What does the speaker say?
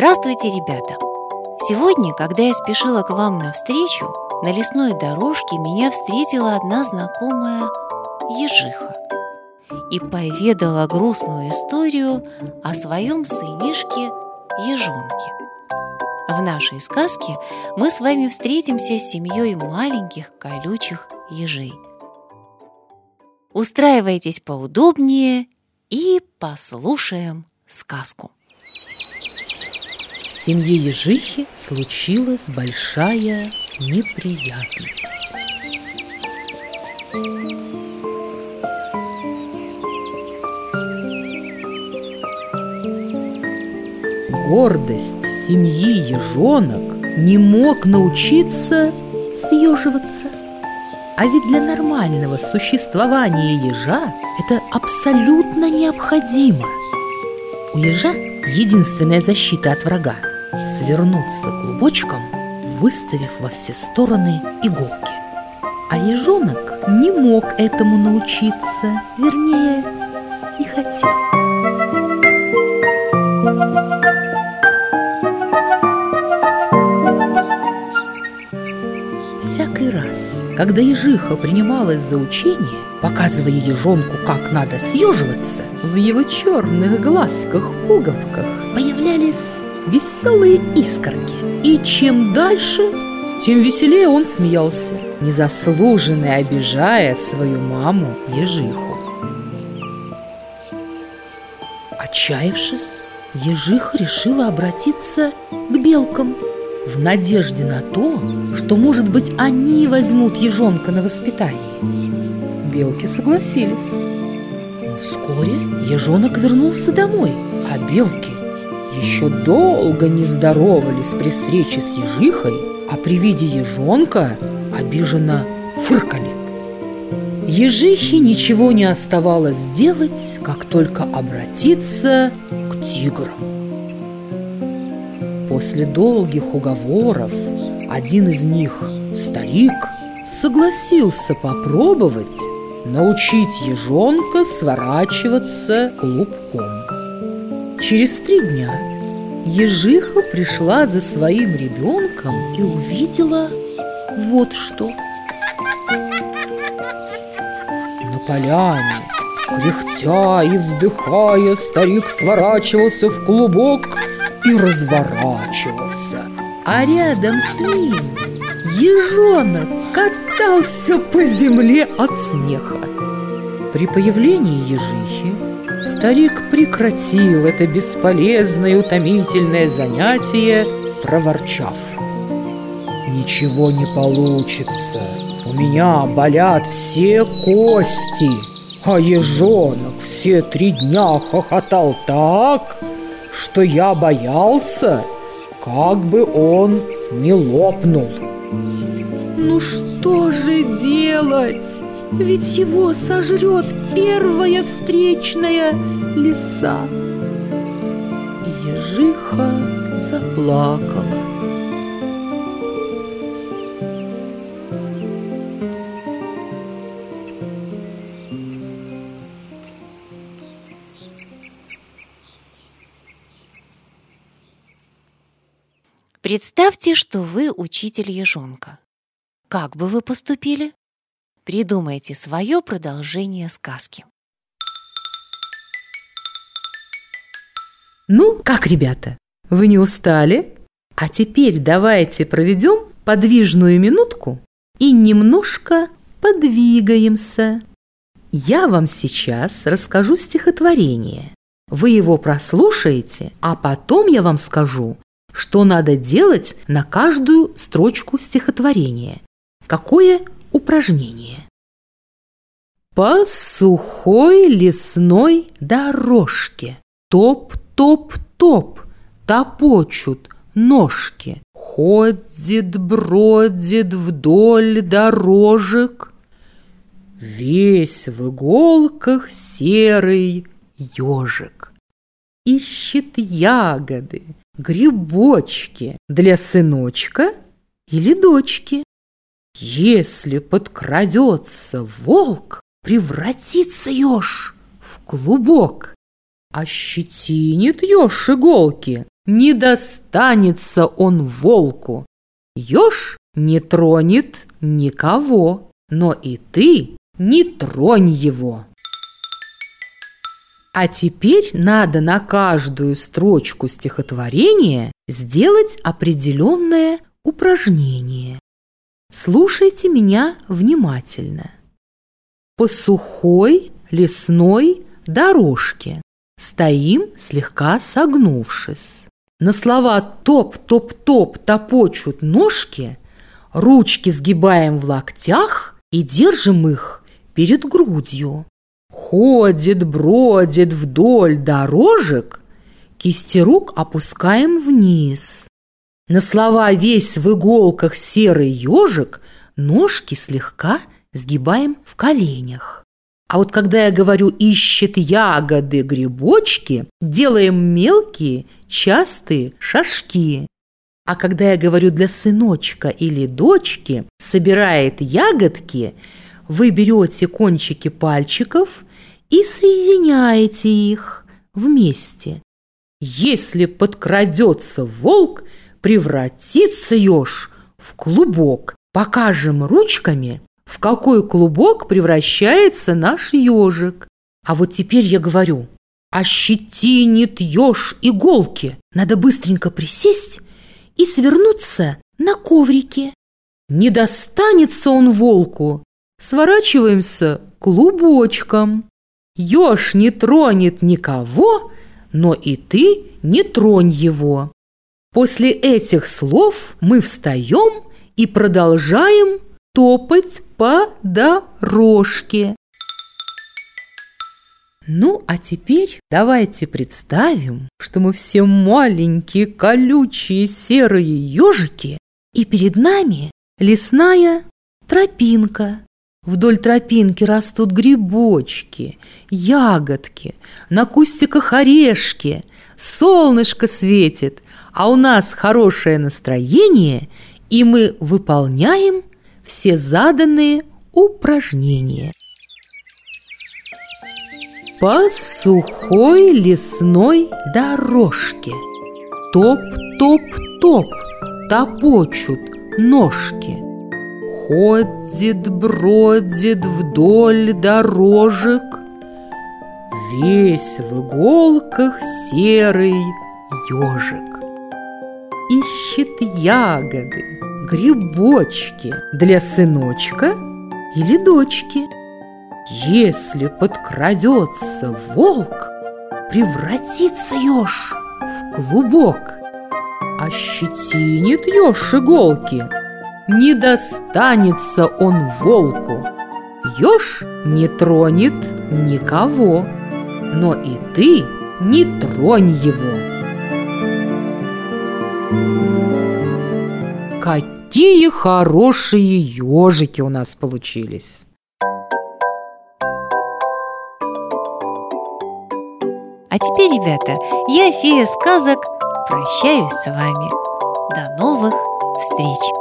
Здравствуйте, ребята! Сегодня, когда я спешила к вам навстречу, на лесной дорожке меня встретила одна знакомая ежиха и поведала грустную историю о своем сынишке ежонке. В нашей сказке мы с вами встретимся с семьей маленьких колючих ежей. Устраивайтесь поудобнее и послушаем сказку. Семье ежихи случилась большая неприятность. Гордость семьи ежонок не мог научиться съеживаться. А ведь для нормального существования ежа это абсолютно необходимо. У ежа единственная защита от врага – свернуться клубочком, выставив во все стороны иголки. А ежонок не мог этому научиться, вернее, не хотел. Раз, когда ежиха принималась за учение, показывая ежонку, как надо съеживаться, в его черных глазках-пуговках появлялись веселые искорки. И чем дальше, тем веселее он смеялся, незаслуженно обижая свою маму ежиху. Отчаявшись, ежиха решила обратиться к белкам в надежде на то, что, может быть, они возьмут ежонка на воспитание. Белки согласились. Но вскоре ежонок вернулся домой, а белки еще долго не здоровались при встрече с ежихой, а при виде ежонка обиженно фыркали. Ежихе ничего не оставалось делать, как только обратиться к тиграм. После долгих уговоров один из них, старик, согласился попробовать научить ежонка сворачиваться клубком. Через три дня ежиха пришла за своим ребенком и увидела вот что. На поляне, кряхтя и вздыхая, старик сворачивался в клубок и разворачивался. А рядом с ним ежонок катался по земле от смеха. При появлении ежихи старик прекратил это бесполезное и утомительное занятие, проворчав. «Ничего не получится, у меня болят все кости, а ежонок все три дня хохотал так, что я боялся, как бы он не лопнул». Ну что же делать? Ведь его сожрет первая встречная лиса. Ежиха заплакала. Представьте, что вы учитель ежонка. Как бы вы поступили? Придумайте свое продолжение сказки. Ну, как, ребята, вы не устали? А теперь давайте проведем подвижную минутку и немножко подвигаемся. Я вам сейчас расскажу стихотворение. Вы его прослушаете, а потом я вам скажу, что надо делать на каждую строчку стихотворения. Какое упражнение? По сухой лесной дорожке Топ-топ-топ топочут ножки Ходит, бродит вдоль дорожек Весь в иголках серый ежик Ищет ягоды, грибочки Для сыночка или дочки если подкрадется волк, превратится еж в клубок. Ощетинит еж иголки, не достанется он волку. Ёж не тронет никого, но и ты не тронь его. А теперь надо на каждую строчку стихотворения сделать определенное упражнение. Слушайте меня внимательно. По сухой лесной дорожке стоим, слегка согнувшись. На слова «топ-топ-топ» топочут ножки, ручки сгибаем в локтях и держим их перед грудью. Ходит, бродит вдоль дорожек, кисти рук опускаем вниз. На слова «весь в иголках серый ежик» ножки слегка сгибаем в коленях. А вот когда я говорю «ищет ягоды, грибочки», делаем мелкие, частые шажки. А когда я говорю для сыночка или дочки «собирает ягодки», вы берете кончики пальчиков и соединяете их вместе. Если подкрадется волк, превратится еж в клубок. Покажем ручками, в какой клубок превращается наш ежик. А вот теперь я говорю, ощетинит еж иголки. Надо быстренько присесть и свернуться на коврике. Не достанется он волку. Сворачиваемся клубочком. Еж не тронет никого, но и ты не тронь его. После этих слов мы встаем и продолжаем топать по дорожке. Ну, а теперь давайте представим, что мы все маленькие, колючие, серые ежики, и перед нами лесная тропинка. Вдоль тропинки растут грибочки, ягодки, на кустиках орешки, солнышко светит, а у нас хорошее настроение, и мы выполняем все заданные упражнения. По сухой лесной дорожке Топ-топ-топ топочут ножки Ходит, бродит вдоль дорожек Весь в иголках серый ежик Ищет ягоды, грибочки для сыночка или дочки. Если подкрадется волк, превратится еж в клубок. Ощетинит еж иголки, не достанется он волку. Еж не тронет никого, но и ты не тронь его. Какие хорошие ежики у нас получились! А теперь, ребята, я, фея сказок, прощаюсь с вами. До новых встреч!